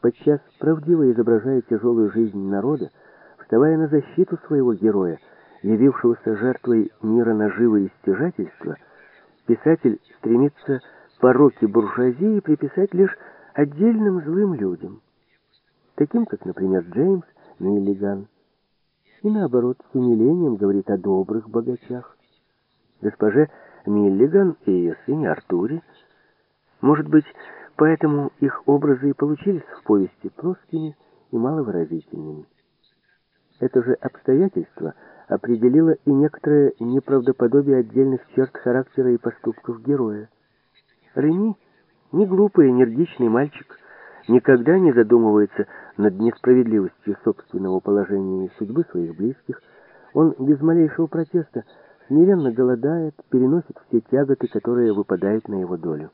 подчас правдиво изображая тяжелую жизнь народа, вставая на защиту своего героя, явившегося жертвой мира наживы и стяжательства, писатель стремится пороки буржуазии приписать лишь отдельным злым людям, таким как, например, Джеймс Миллиган. И наоборот, с умилением говорит о добрых богачах. Госпоже Миллиган и ее сыне Артуре. Может быть, поэтому их образы и получились в повести плоскими и маловыразительными. Это же обстоятельство определило и некоторое неправдоподобие отдельных черт характера и поступков героя. Реми, не глупый, энергичный мальчик, никогда не задумывается над несправедливостью собственного положения и судьбы своих близких. Он без малейшего протеста смиренно голодает, переносит все тяготы, которые выпадают на его долю.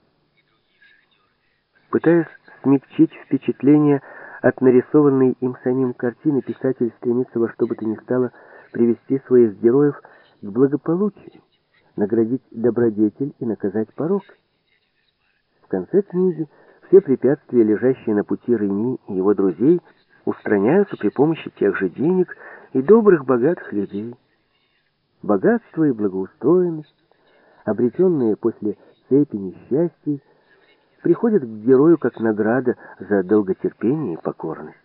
Пытаясь смягчить впечатление от нарисованной им самим картины, писатель стремится во что бы то ни стало привести своих героев к благополучию, наградить добродетель и наказать порок. В конце книги все препятствия, лежащие на пути Реми и его друзей, устраняются при помощи тех же денег и добрых, богатых людей. Богатство и благоустроенность, обретенные после цепи несчастий, приходят к герою как награда за долготерпение и покорность.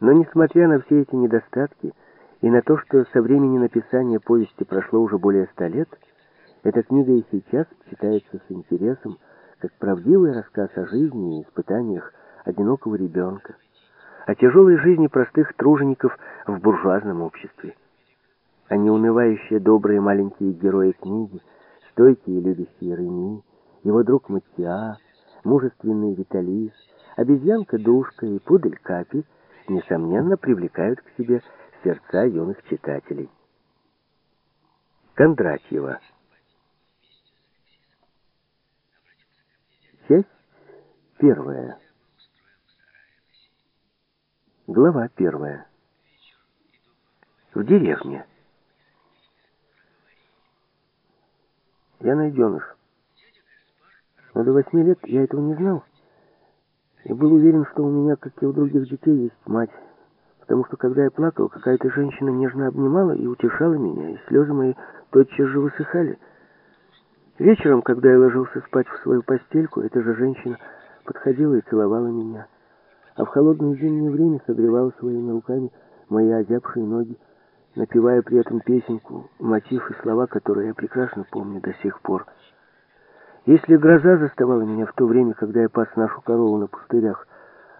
Но несмотря на все эти недостатки и на то, что со времени написания повести прошло уже более ста лет, эта книга и сейчас читается с интересом, как правдивый рассказ о жизни и испытаниях одинокого ребенка, о тяжелой жизни простых тружеников в буржуазном обществе не унывающие добрые маленькие герои книги, стойкие любящие Реми, его друг Матья, мужественный Виталис, обезьянка Душка и пудель Капи, несомненно, привлекают к себе сердца юных читателей. Кондратьева Часть первая. Глава первая. В деревне. Я найденыш. Но до восьми лет я этого не знал. И был уверен, что у меня, как и у других детей, есть мать. Потому что, когда я плакал, какая-то женщина нежно обнимала и утешала меня, и слезы мои тотчас же высыхали. Вечером, когда я ложился спать в свою постельку, эта же женщина подходила и целовала меня. А в холодное зимнее время согревала своими руками мои озябшие ноги напевая при этом песенку, мотив и слова, которые я прекрасно помню до сих пор. Если гроза заставала меня в то время, когда я пас нашу корову на пустырях,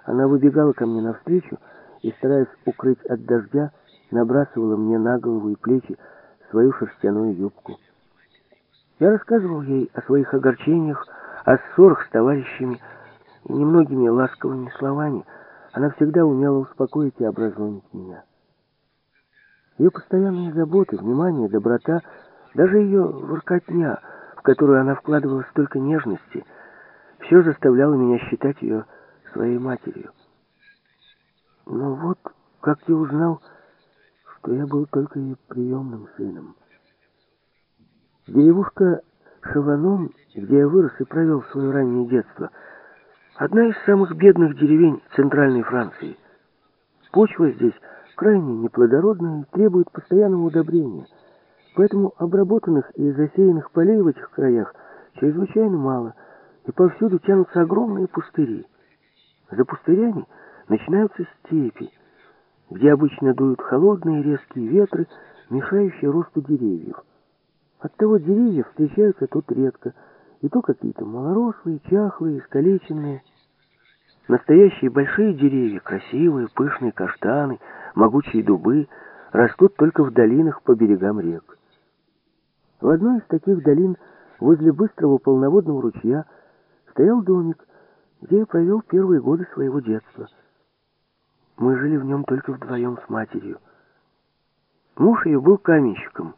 она выбегала ко мне навстречу и, стараясь укрыть от дождя, набрасывала мне на голову и плечи свою шерстяную юбку. Я рассказывал ей о своих огорчениях, о ссорах с товарищами, и немногими ласковыми словами она всегда умела успокоить и образумить меня. Ее постоянные заботы, внимание, доброта, даже ее воркотня, которую она вкладывала столько нежности, все заставляло меня считать ее своей матерью. Но вот как я узнал, что я был только ее приемным сыном. Деревушка Шаваном, где я вырос и провел свое раннее детство, одна из самых бедных деревень Центральной Франции. Почва здесь крайне неплодородная и требует постоянного удобрения. Поэтому обработанных и засеянных полей в этих краях чрезвычайно мало, и повсюду тянутся огромные пустыри. За пустырями начинаются степи, где обычно дуют холодные резкие ветры, мешающие росту деревьев. Оттого деревья встречаются тут редко, и то какие-то малорослые, чахлые, искалеченные. Настоящие большие деревья, красивые, пышные каштаны — могучие дубы растут только в долинах по берегам рек. В одной из таких долин, возле быстрого полноводного ручья, стоял домик, где я провел первые годы своего детства. Мы жили в нем только вдвоем с матерью. Муж ее был каменщиком,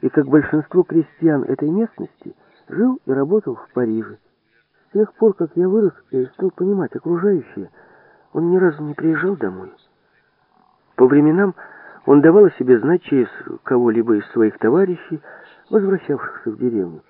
и, как большинство крестьян этой местности, жил и работал в Париже. С тех пор, как я вырос и стал понимать окружающее, он ни разу не приезжал домой. По временам он давал о себе знать через кого-либо из своих товарищей, возвращавшихся в деревню.